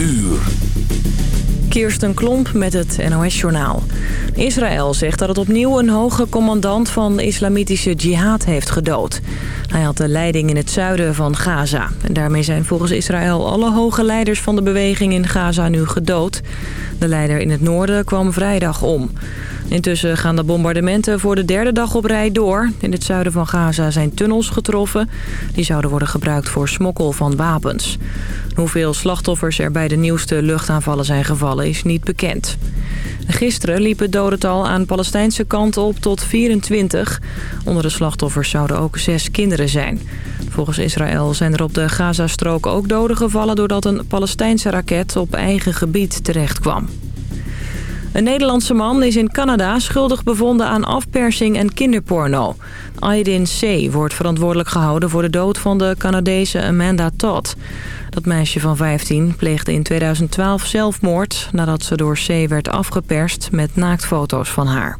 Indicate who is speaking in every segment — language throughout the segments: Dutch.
Speaker 1: uur.
Speaker 2: Kirsten Klomp met het NOS-journaal. Israël zegt dat het opnieuw een hoge commandant van de islamitische jihad heeft gedood. Hij had de leiding in het zuiden van Gaza. En daarmee zijn volgens Israël alle hoge leiders van de beweging in Gaza nu gedood. De leider in het noorden kwam vrijdag om. Intussen gaan de bombardementen voor de derde dag op rij door. In het zuiden van Gaza zijn tunnels getroffen. Die zouden worden gebruikt voor smokkel van wapens. Hoeveel slachtoffers er bij de nieuwste luchtaanvallen zijn gevallen is niet bekend. Gisteren liep het dodental aan Palestijnse kant op tot 24. Onder de slachtoffers zouden ook zes kinderen zijn. Volgens Israël zijn er op de Gazastrook ook doden gevallen... doordat een Palestijnse raket op eigen gebied terechtkwam. Een Nederlandse man is in Canada schuldig bevonden aan afpersing en kinderporno. Aydin C. wordt verantwoordelijk gehouden voor de dood van de Canadese Amanda Todd. Dat meisje van 15 pleegde in 2012 zelfmoord... nadat ze door C. werd afgeperst met naaktfoto's van haar.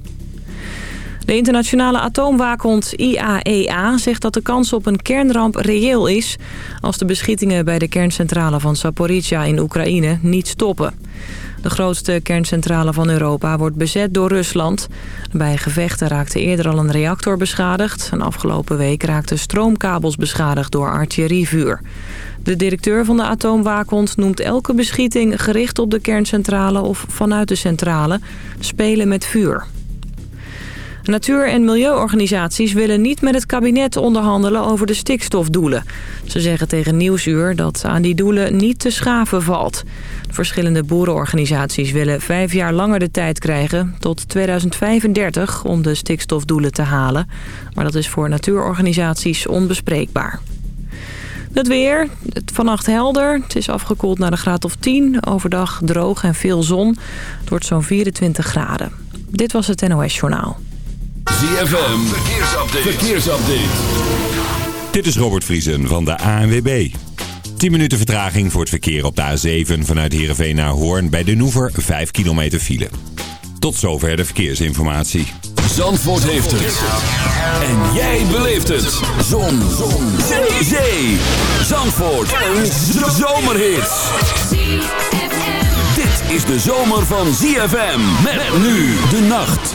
Speaker 2: De internationale atoomwaakhond IAEA e zegt dat de kans op een kernramp reëel is... als de beschietingen bij de kerncentrale van Zaporizhia in Oekraïne niet stoppen. De grootste kerncentrale van Europa wordt bezet door Rusland. Bij gevechten raakte eerder al een reactor beschadigd. En afgelopen week raakten stroomkabels beschadigd door artillerievuur. De directeur van de atoomwaakhond noemt elke beschieting gericht op de kerncentrale of vanuit de centrale spelen met vuur. Natuur- en milieuorganisaties willen niet met het kabinet onderhandelen over de stikstofdoelen. Ze zeggen tegen Nieuwsuur dat aan die doelen niet te schaven valt. Verschillende boerenorganisaties willen vijf jaar langer de tijd krijgen... tot 2035 om de stikstofdoelen te halen. Maar dat is voor natuurorganisaties onbespreekbaar. Het weer, vannacht helder. Het is afgekoeld naar de graad of 10. Overdag droog en veel zon. Het wordt zo'n 24 graden. Dit was het NOS Journaal.
Speaker 1: ZFM, verkeersupdate. verkeersupdate.
Speaker 3: Dit is Robert Vriesen van de ANWB. 10 minuten vertraging voor het verkeer op de A7 vanuit Heerenveen naar Hoorn. Bij de Noever 5 kilometer file. Tot zover de verkeersinformatie.
Speaker 1: Zandvoort heeft het. En jij beleeft het. Zon. Zon. Zee. Zee. Zandvoort. Een zomerhit. Dit is de zomer van ZFM. Met nu de nacht.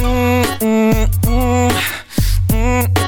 Speaker 4: Mm, mm, mm,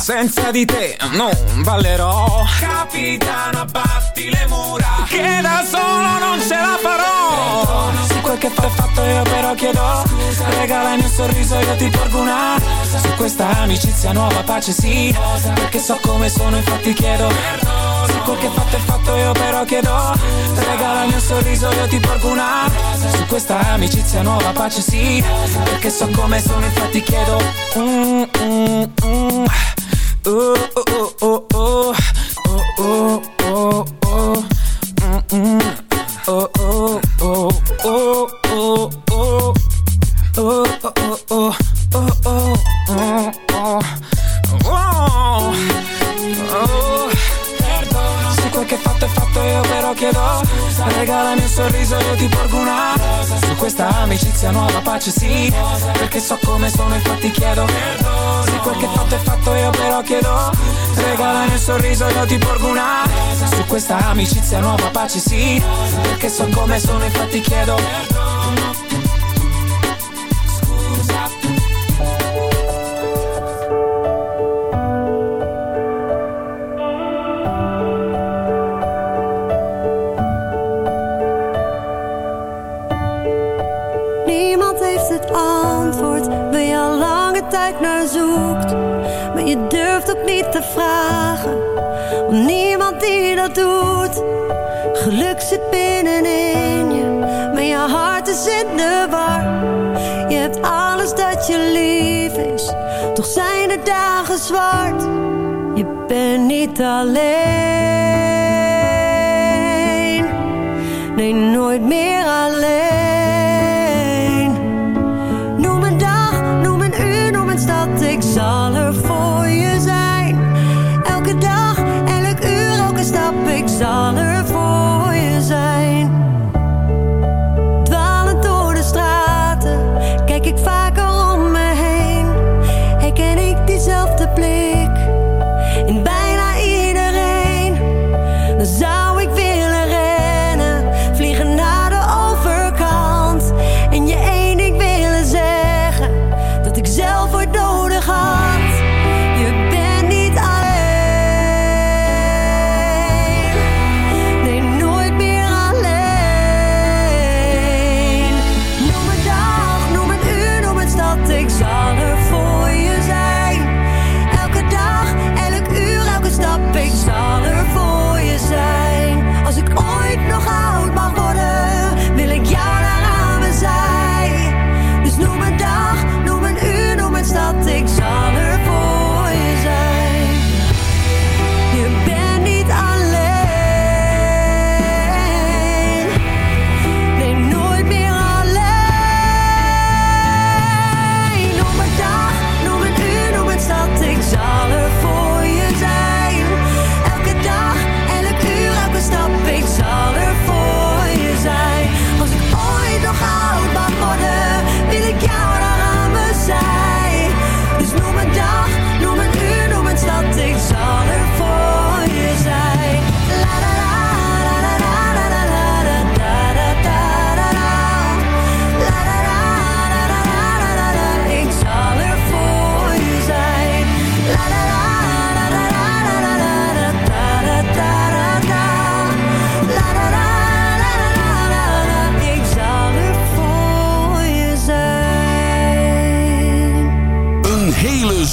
Speaker 4: senza di te non ballerò Capitano batti le mura Che da solo non ce la farò Su quel che fatto fatto io però chiedo Scusa. Regala il mio sorriso io ti porgo una Rosa. Su questa amicizia nuova pace sì Rosa. Perché so come sono infatti chiedo Perdona. Su quel che fatto è fatto io però chiedo Scusa. Regala il mio sorriso io ti porgo una Rosa. Su questa amicizia nuova pace sì Perché so come sono infatti chiedo mm, mm,
Speaker 5: ooh, ooh.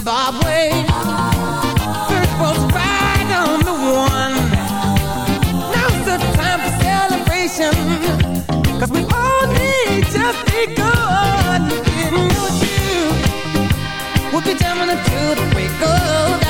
Speaker 6: Zimbabwe. First was right on the one. Now's the time for celebration. Cause we all
Speaker 1: need just a good. Didn't know you would be jamming
Speaker 7: until the wake of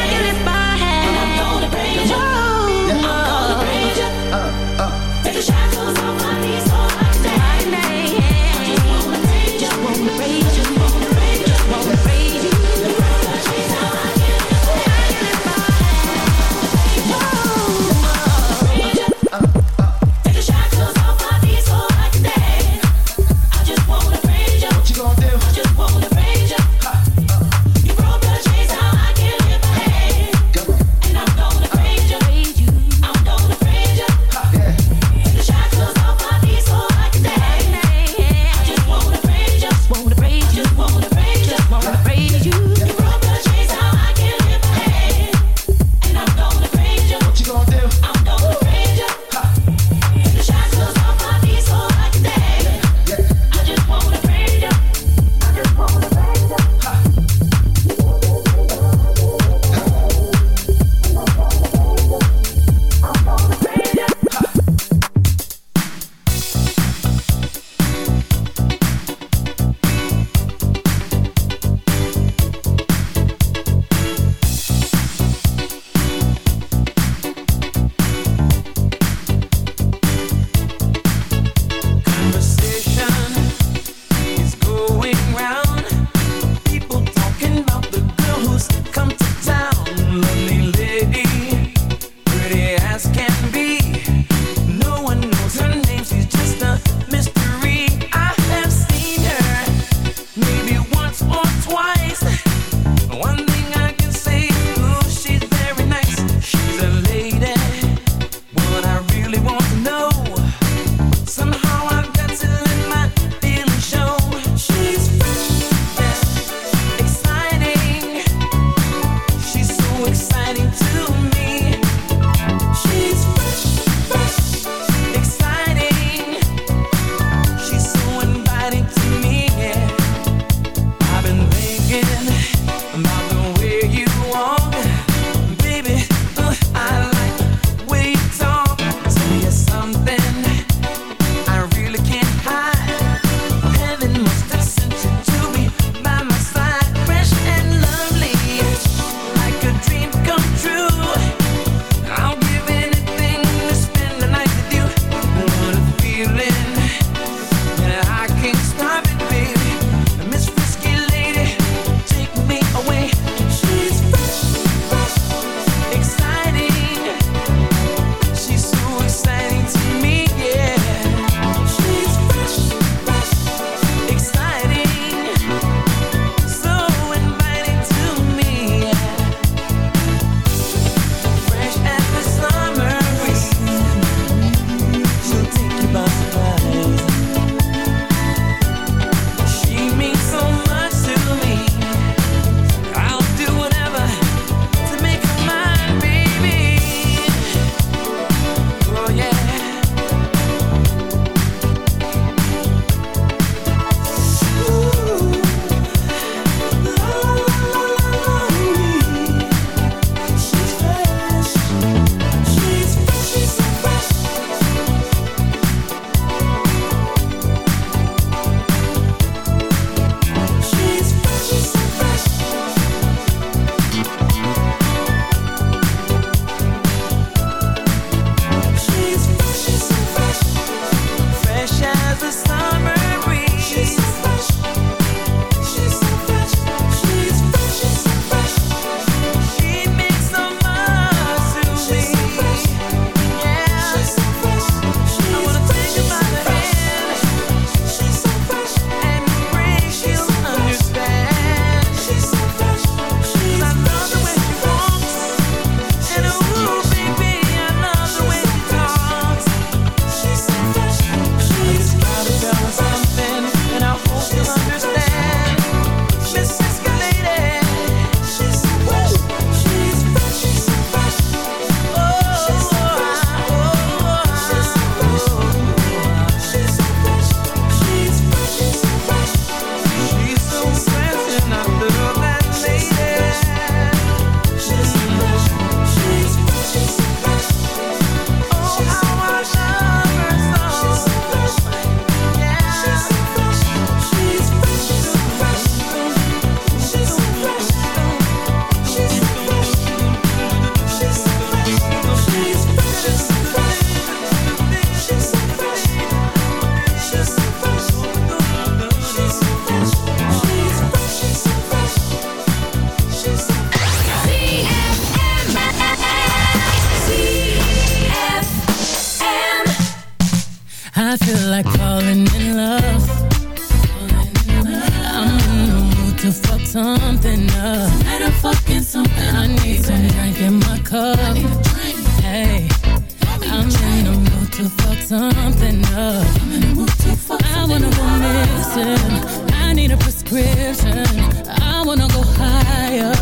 Speaker 8: I need a prescription. I wanna go higher.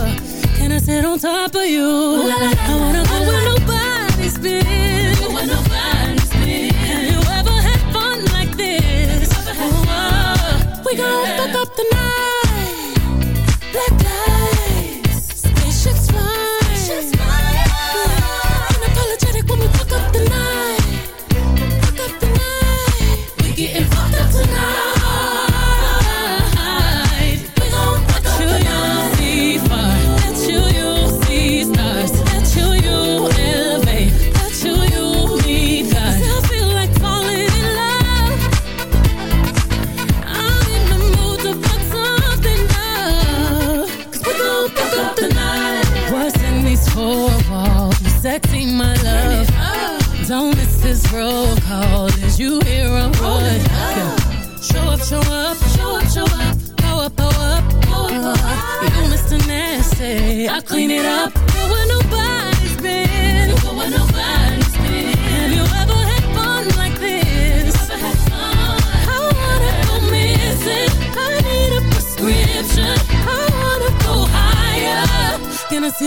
Speaker 8: Can I sit on top of you? I wanna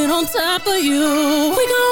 Speaker 8: it on top of you. We gon'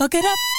Speaker 8: Fuck it up.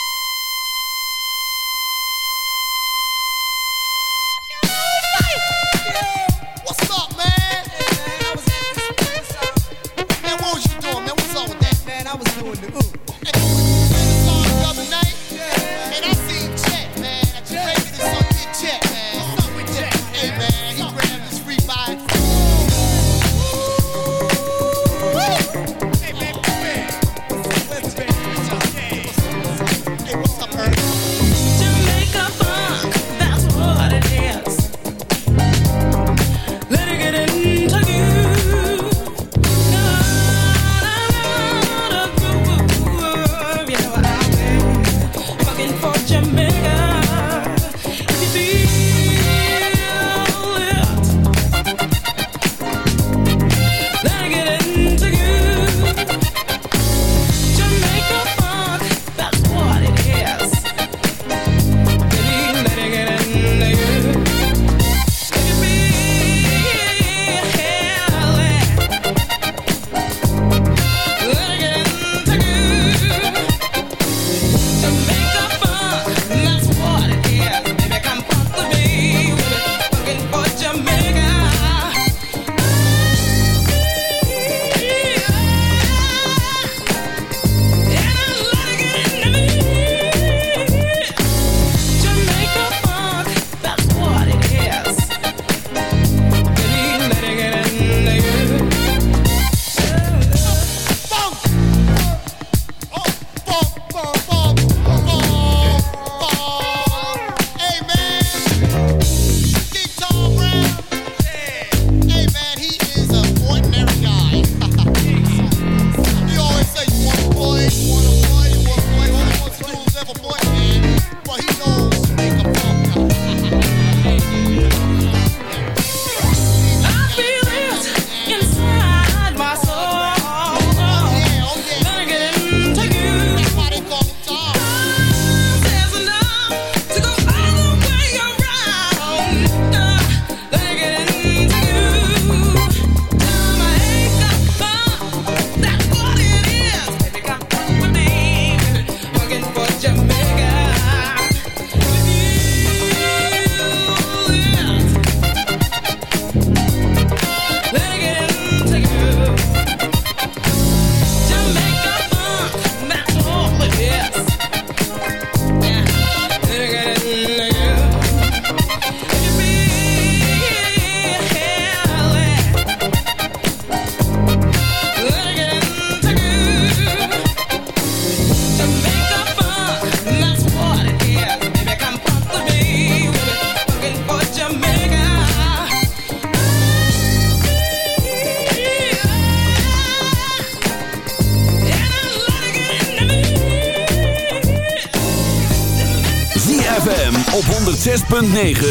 Speaker 9: 106.9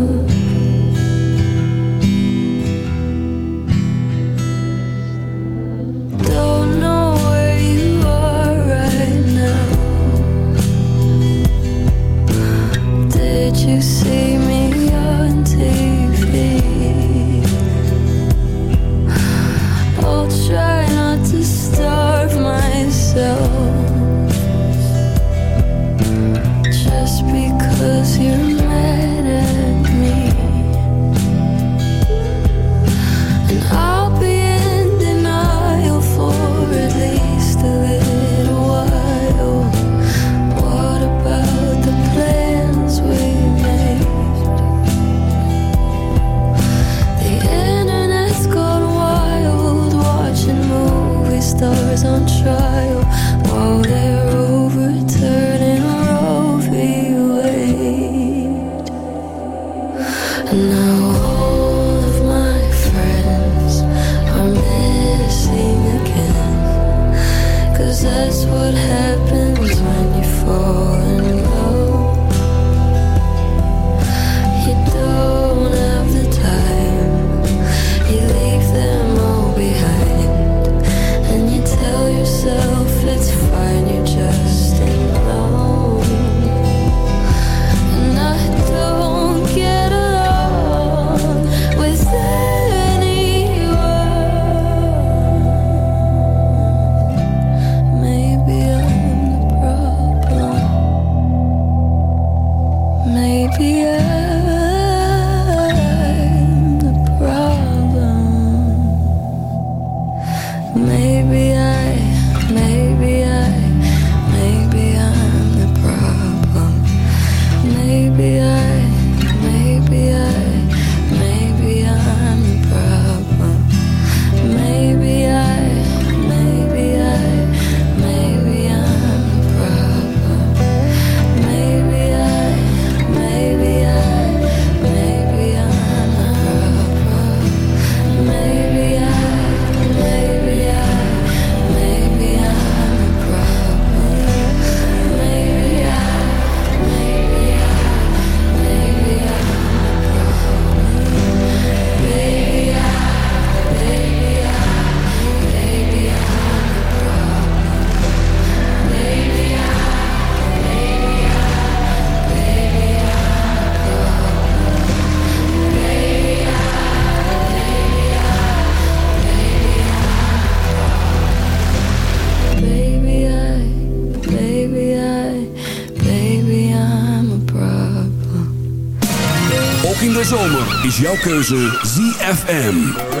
Speaker 1: Jouw keuze ZFM.